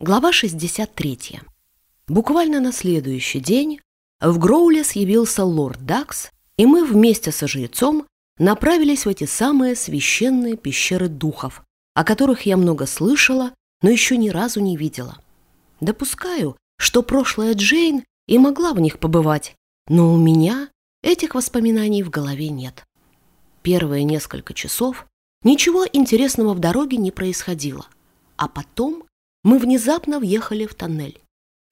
Глава 63. Буквально на следующий день в Гроулес явился лорд Дакс, и мы вместе со жрецом направились в эти самые священные пещеры духов, о которых я много слышала, но еще ни разу не видела. Допускаю, что прошлая Джейн и могла в них побывать, но у меня этих воспоминаний в голове нет. Первые несколько часов ничего интересного в дороге не происходило, а потом мы внезапно въехали в тоннель.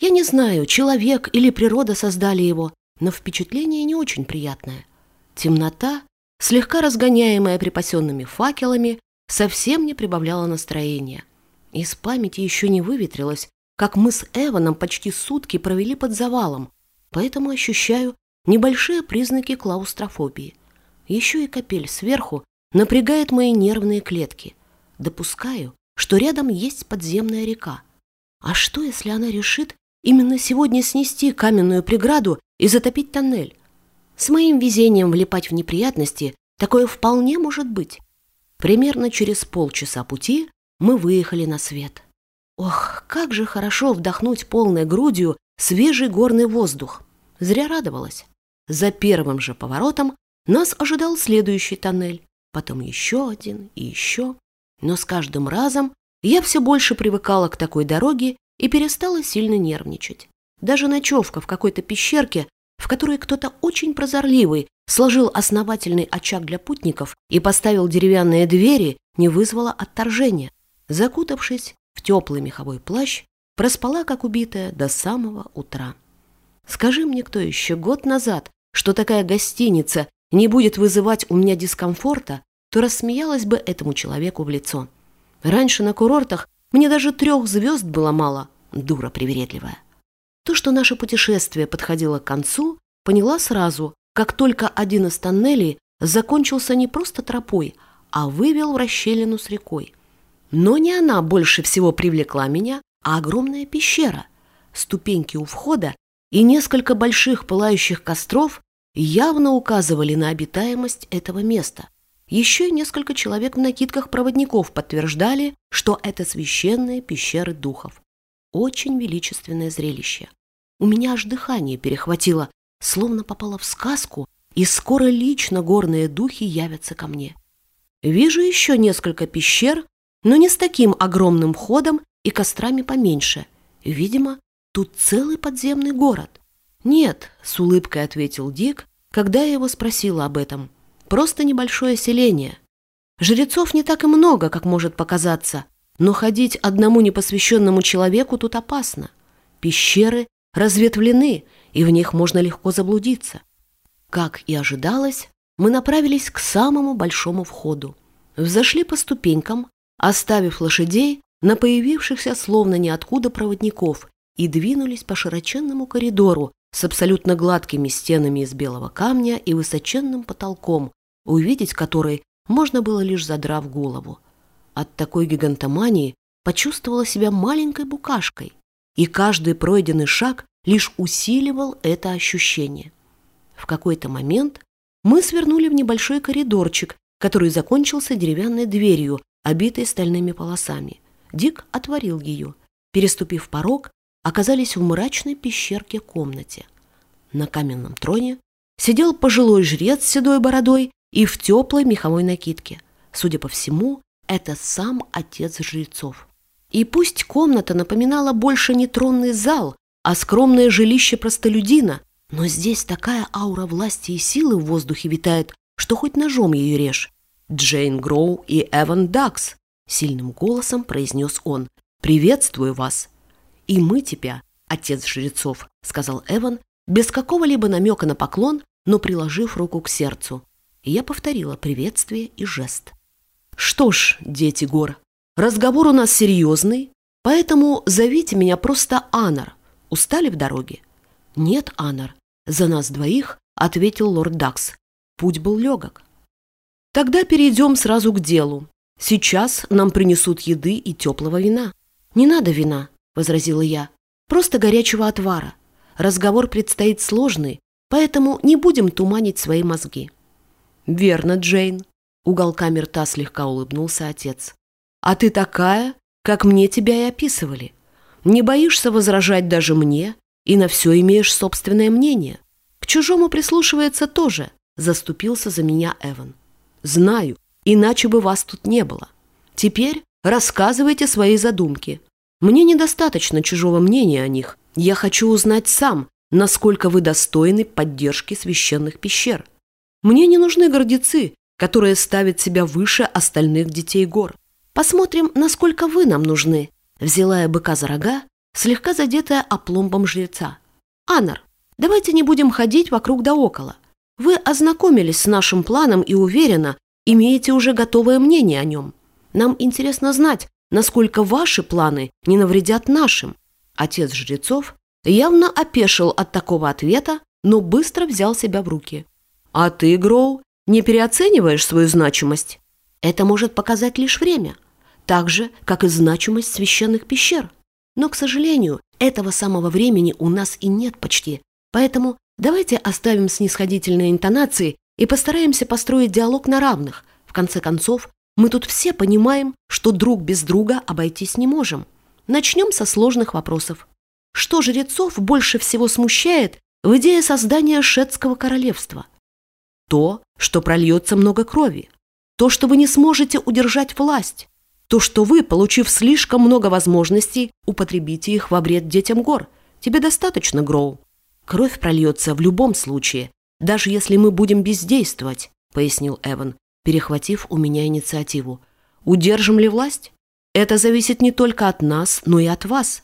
Я не знаю, человек или природа создали его, но впечатление не очень приятное. Темнота, слегка разгоняемая припасенными факелами, совсем не прибавляла настроения. Из памяти еще не выветрилось, как мы с Эваном почти сутки провели под завалом, поэтому ощущаю небольшие признаки клаустрофобии. Еще и капель сверху напрягает мои нервные клетки. Допускаю, что рядом есть подземная река. А что, если она решит именно сегодня снести каменную преграду и затопить тоннель? С моим везением влипать в неприятности такое вполне может быть. Примерно через полчаса пути мы выехали на свет. Ох, как же хорошо вдохнуть полной грудью свежий горный воздух. Зря радовалась. За первым же поворотом нас ожидал следующий тоннель, потом еще один и еще. Но с каждым разом я все больше привыкала к такой дороге и перестала сильно нервничать. Даже ночевка в какой-то пещерке, в которой кто-то очень прозорливый сложил основательный очаг для путников и поставил деревянные двери, не вызвала отторжения. Закутавшись в теплый меховой плащ, проспала, как убитая, до самого утра. Скажи мне кто еще год назад, что такая гостиница не будет вызывать у меня дискомфорта, то рассмеялась бы этому человеку в лицо. Раньше на курортах мне даже трех звезд было мало, дура привередливая. То, что наше путешествие подходило к концу, поняла сразу, как только один из тоннелей закончился не просто тропой, а вывел в расщелину с рекой. Но не она больше всего привлекла меня, а огромная пещера. Ступеньки у входа и несколько больших пылающих костров явно указывали на обитаемость этого места. Еще несколько человек в накидках проводников подтверждали, что это священные пещеры духов. Очень величественное зрелище. У меня аж дыхание перехватило, словно попало в сказку, и скоро лично горные духи явятся ко мне. Вижу еще несколько пещер, но не с таким огромным ходом и кострами поменьше. Видимо, тут целый подземный город. «Нет», — с улыбкой ответил Дик, когда я его спросила об этом. Просто небольшое селение. Жрецов не так и много, как может показаться, но ходить одному непосвященному человеку тут опасно. Пещеры разветвлены, и в них можно легко заблудиться. Как и ожидалось, мы направились к самому большому входу. Взошли по ступенькам, оставив лошадей на появившихся словно ниоткуда проводников и двинулись по широченному коридору с абсолютно гладкими стенами из белого камня и высоченным потолком, увидеть который можно было лишь задрав голову. От такой гигантомании почувствовала себя маленькой букашкой, и каждый пройденный шаг лишь усиливал это ощущение. В какой-то момент мы свернули в небольшой коридорчик, который закончился деревянной дверью, обитой стальными полосами. Дик отворил ее. Переступив порог, оказались в мрачной пещерке комнате. На каменном троне сидел пожилой жрец с седой бородой и в теплой меховой накидке. Судя по всему, это сам отец жрецов. И пусть комната напоминала больше не тронный зал, а скромное жилище простолюдина, но здесь такая аура власти и силы в воздухе витает, что хоть ножом ее режь. «Джейн Гроу и Эван Дакс», — сильным голосом произнес он. «Приветствую вас». «И мы тебя, отец жрецов», — сказал Эван, без какого-либо намека на поклон, но приложив руку к сердцу я повторила приветствие и жест. «Что ж, дети гор, разговор у нас серьезный, поэтому зовите меня просто Анар. Устали в дороге?» «Нет, Анар, за нас двоих», — ответил лорд Дакс. Путь был легок. «Тогда перейдем сразу к делу. Сейчас нам принесут еды и теплого вина». «Не надо вина», — возразила я. «Просто горячего отвара. Разговор предстоит сложный, поэтому не будем туманить свои мозги». «Верно, Джейн», — уголками рта слегка улыбнулся отец. «А ты такая, как мне тебя и описывали. Не боишься возражать даже мне и на все имеешь собственное мнение. К чужому прислушивается тоже, заступился за меня Эван. Знаю, иначе бы вас тут не было. Теперь рассказывайте свои задумки. Мне недостаточно чужого мнения о них. Я хочу узнать сам, насколько вы достойны поддержки священных пещер. Мне не нужны гордецы, которые ставят себя выше остальных детей гор. Посмотрим, насколько вы нам нужны. Взяла я быка за рога, слегка задетая опломбом жреца. Анар, давайте не будем ходить вокруг да около. Вы ознакомились с нашим планом и уверенно имеете уже готовое мнение о нем. Нам интересно знать, насколько ваши планы не навредят нашим. Отец жрецов явно опешил от такого ответа, но быстро взял себя в руки. А ты, Гроу, не переоцениваешь свою значимость? Это может показать лишь время, так же, как и значимость священных пещер. Но, к сожалению, этого самого времени у нас и нет почти, поэтому давайте оставим снисходительные интонации и постараемся построить диалог на равных. В конце концов, мы тут все понимаем, что друг без друга обойтись не можем. Начнем со сложных вопросов. Что жрецов больше всего смущает в идее создания шетского королевства? То, что прольется много крови. То, что вы не сможете удержать власть. То, что вы, получив слишком много возможностей, употребите их во вред детям гор. Тебе достаточно, Гроу. Кровь прольется в любом случае, даже если мы будем бездействовать, пояснил Эван, перехватив у меня инициативу. Удержим ли власть? Это зависит не только от нас, но и от вас.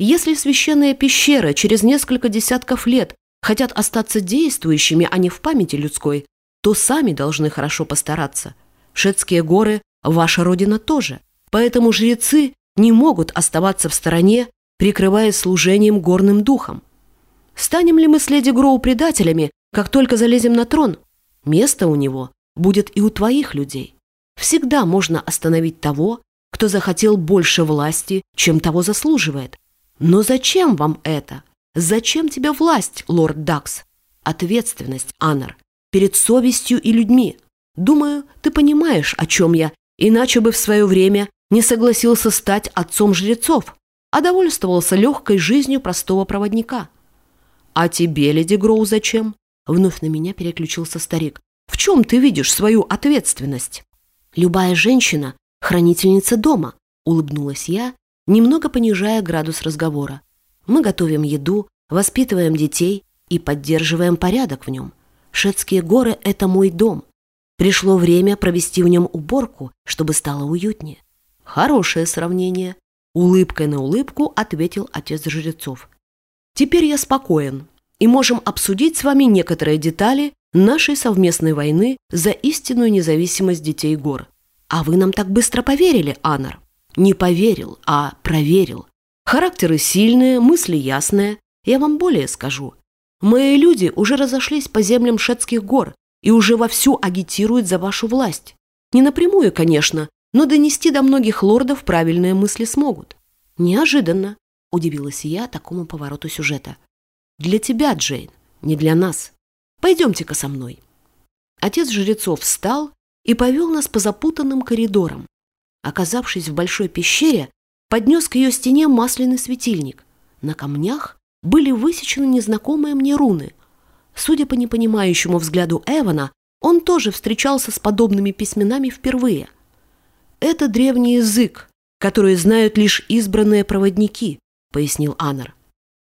Если священные пещеры через несколько десятков лет хотят остаться действующими, а не в памяти людской, то сами должны хорошо постараться. Шетские горы – ваша родина тоже. Поэтому жрецы не могут оставаться в стороне, прикрываясь служением горным духом. Станем ли мы с леди Гроу предателями, как только залезем на трон? Место у него будет и у твоих людей. Всегда можно остановить того, кто захотел больше власти, чем того заслуживает. Но зачем вам это? Зачем тебе власть, лорд Дакс? Ответственность, Аннер, перед совестью и людьми. Думаю, ты понимаешь, о чем я, иначе бы в свое время не согласился стать отцом жрецов, а довольствовался легкой жизнью простого проводника. «А тебе, леди Гроу, зачем?» Вновь на меня переключился старик. В чем ты видишь свою ответственность? Любая женщина – хранительница дома, улыбнулась я, немного понижая градус разговора. Мы готовим еду, воспитываем детей и поддерживаем порядок в нем. Шетские горы – это мой дом. Пришло время провести в нем уборку, чтобы стало уютнее. Хорошее сравнение. Улыбкой на улыбку ответил отец жрецов. Теперь я спокоен и можем обсудить с вами некоторые детали нашей совместной войны за истинную независимость детей гор. А вы нам так быстро поверили, Анар? Не поверил, а проверил. Характеры сильные, мысли ясные. Я вам более скажу. Мои люди уже разошлись по землям Шетских гор и уже вовсю агитируют за вашу власть. Не напрямую, конечно, но донести до многих лордов правильные мысли смогут. Неожиданно, удивилась я такому повороту сюжета. Для тебя, Джейн, не для нас. Пойдемте-ка со мной». Отец жрецов встал и повел нас по запутанным коридорам. Оказавшись в большой пещере, поднес к ее стене масляный светильник. На камнях были высечены незнакомые мне руны. Судя по непонимающему взгляду Эвана, он тоже встречался с подобными письменами впервые. «Это древний язык, который знают лишь избранные проводники», — пояснил Анар.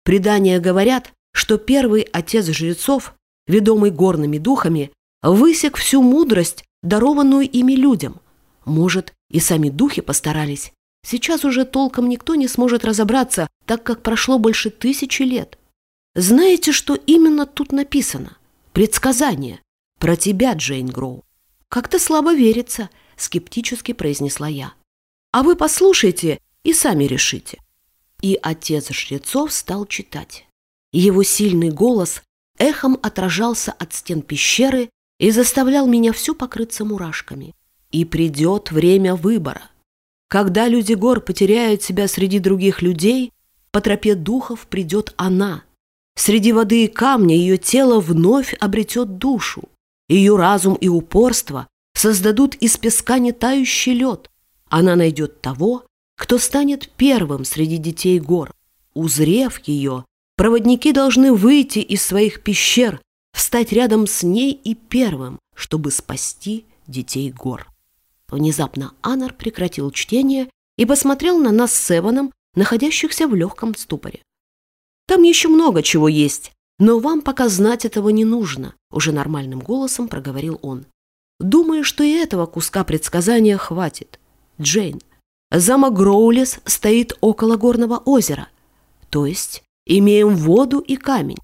«Предания говорят, что первый отец жрецов ведомый горными духами, высек всю мудрость, дарованную ими людям. Может, и сами духи постарались. Сейчас уже толком никто не сможет разобраться, так как прошло больше тысячи лет. Знаете, что именно тут написано? Предсказание. Про тебя, Джейн Гроу. Как-то слабо верится, скептически произнесла я. А вы послушайте и сами решите. И отец жрецов стал читать. Его сильный голос эхом отражался от стен пещеры и заставлял меня всю покрыться мурашками. И придет время выбора. Когда люди гор потеряют себя среди других людей, по тропе духов придет она. Среди воды и камня ее тело вновь обретет душу. Ее разум и упорство создадут из песка не тающий лед. Она найдет того, кто станет первым среди детей гор. узрев ее, проводники должны выйти из своих пещер, встать рядом с ней и первым, чтобы спасти детей гор. Внезапно Анар прекратил чтение и посмотрел на нас с Эваном, находящихся в легком ступоре. «Там еще много чего есть, но вам пока знать этого не нужно», уже нормальным голосом проговорил он. «Думаю, что и этого куска предсказания хватит. Джейн, замок Гроулес стоит около горного озера, то есть имеем воду и камень.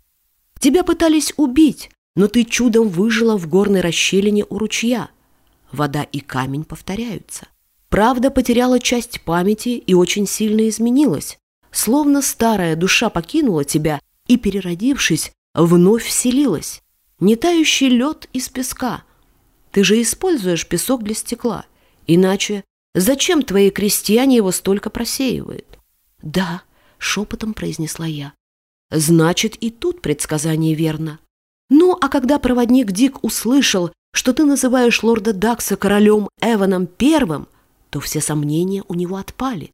Тебя пытались убить, но ты чудом выжила в горной расщелине у ручья. Вода и камень повторяются. Правда потеряла часть памяти и очень сильно изменилась, словно старая душа покинула тебя и, переродившись, вновь вселилась. Не тающий лед из песка. Ты же используешь песок для стекла. Иначе зачем твои крестьяне его столько просеивают? Да, шепотом произнесла я. Значит, и тут предсказание верно. Ну, а когда проводник Дик услышал, что ты называешь лорда Дакса королем Эваном Первым, то все сомнения у него отпали.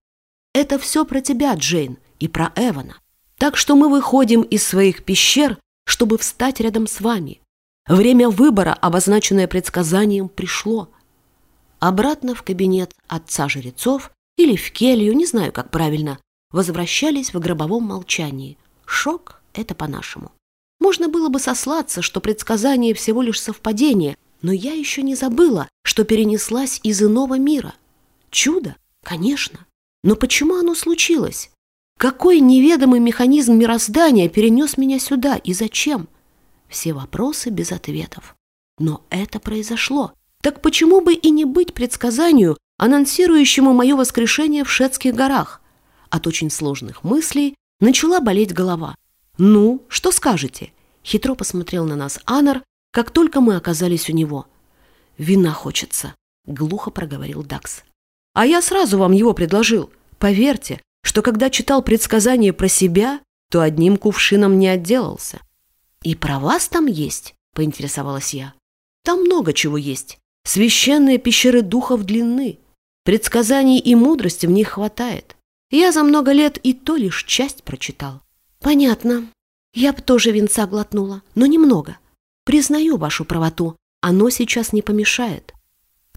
Это все про тебя, Джейн, и про Эвана. Так что мы выходим из своих пещер, чтобы встать рядом с вами. Время выбора, обозначенное предсказанием, пришло. Обратно в кабинет отца жрецов или в келью, не знаю, как правильно, возвращались в гробовом молчании. Шок — это по-нашему. Можно было бы сослаться, что предсказание всего лишь совпадение, но я еще не забыла, что перенеслась из иного мира. Чудо? Конечно. Но почему оно случилось? Какой неведомый механизм мироздания перенес меня сюда и зачем? Все вопросы без ответов. Но это произошло. Так почему бы и не быть предсказанию, анонсирующему мое воскрешение в Шетских горах? От очень сложных мыслей начала болеть голова. «Ну, что скажете?» Хитро посмотрел на нас Анар, как только мы оказались у него. «Вина хочется», — глухо проговорил Дакс. «А я сразу вам его предложил. Поверьте, что когда читал предсказания про себя, то одним кувшином не отделался». «И про вас там есть?» — поинтересовалась я. «Там много чего есть. Священные пещеры духов длинны. Предсказаний и мудрости в них хватает. Я за много лет и то лишь часть прочитал». «Понятно. Я бы тоже венца глотнула, но немного. Признаю вашу правоту, оно сейчас не помешает».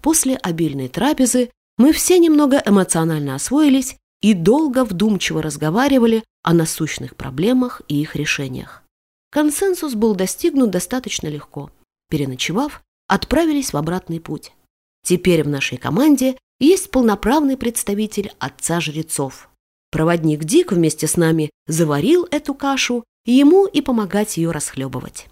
После обильной трапезы мы все немного эмоционально освоились и долго вдумчиво разговаривали о насущных проблемах и их решениях. Консенсус был достигнут достаточно легко. Переночевав, отправились в обратный путь. Теперь в нашей команде есть полноправный представитель отца жрецов. Проводник Дик вместе с нами заварил эту кашу, ему и помогать ее расхлебывать.